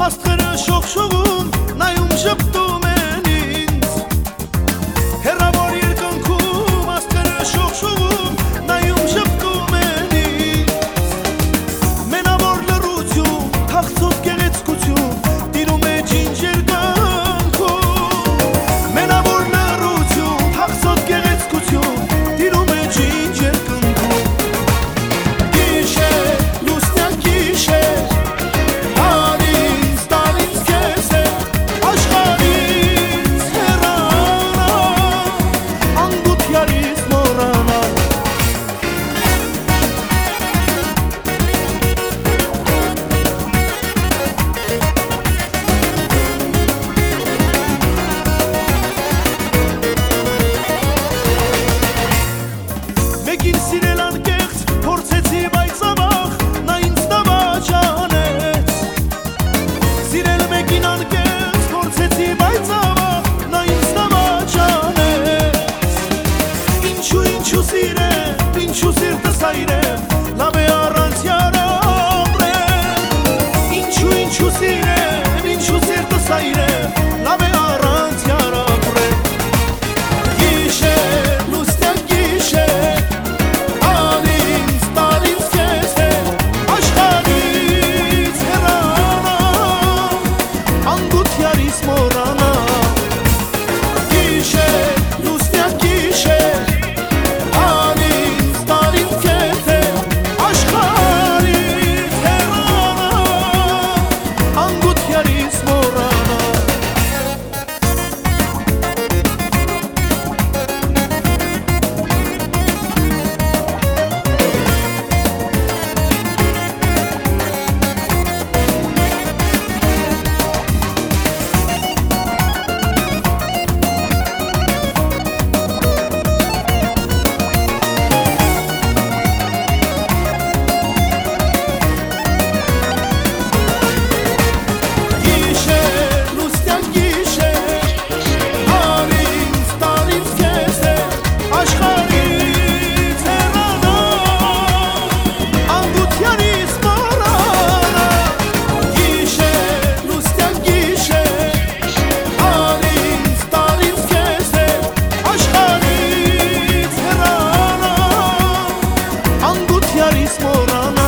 Bastırın şokşuğun دار اسم